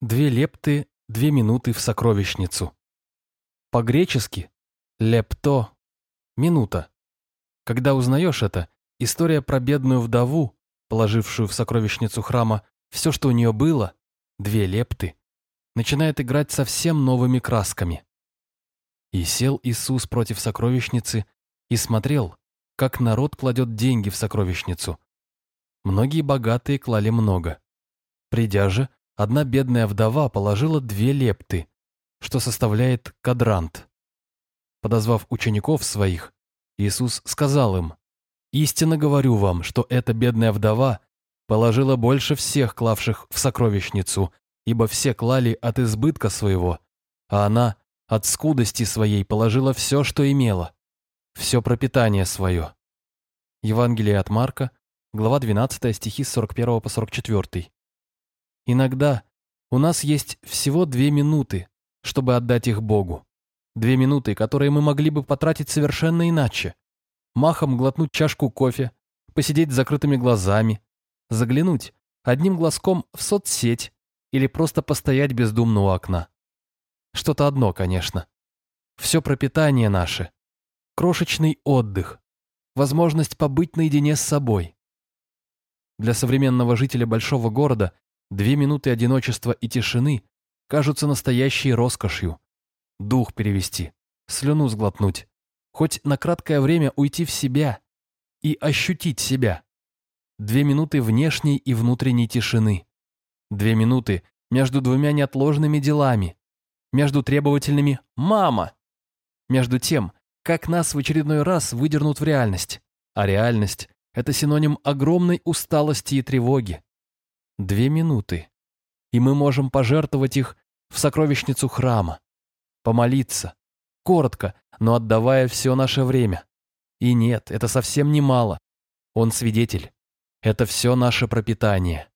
Две лепты, две минуты в сокровищницу. По-гречески «лепто» — минута. Когда узнаешь это, история про бедную вдову, положившую в сокровищницу храма все, что у нее было, две лепты, начинает играть совсем новыми красками. И сел Иисус против сокровищницы и смотрел, как народ кладет деньги в сокровищницу. Многие богатые клали много. Придя же, одна бедная вдова положила две лепты, что составляет кадрант. Подозвав учеников своих, Иисус сказал им, «Истинно говорю вам, что эта бедная вдова положила больше всех клавших в сокровищницу, ибо все клали от избытка своего, а она от скудости своей положила все, что имела, все пропитание свое». Евангелие от Марка, глава 12, стихи с 41 по 44. Иногда у нас есть всего две минуты, чтобы отдать их Богу. Две минуты, которые мы могли бы потратить совершенно иначе. Махом глотнуть чашку кофе, посидеть с закрытыми глазами, заглянуть одним глазком в соцсеть или просто постоять бездумно у окна. Что-то одно, конечно. Все пропитание наше. Крошечный отдых. Возможность побыть наедине с собой. Для современного жителя большого города две минуты одиночества и тишины кажутся настоящей роскошью. Дух перевести, слюну сглотнуть, хоть на краткое время уйти в себя и ощутить себя. Две минуты внешней и внутренней тишины. Две минуты между двумя неотложными делами. Между требовательными «мама». Между тем, как нас в очередной раз выдернут в реальность. А реальность – это синоним огромной усталости и тревоги. Две минуты. И мы можем пожертвовать их в сокровищницу храма, помолиться, коротко, но отдавая все наше время. И нет, это совсем не мало. Он свидетель. Это все наше пропитание.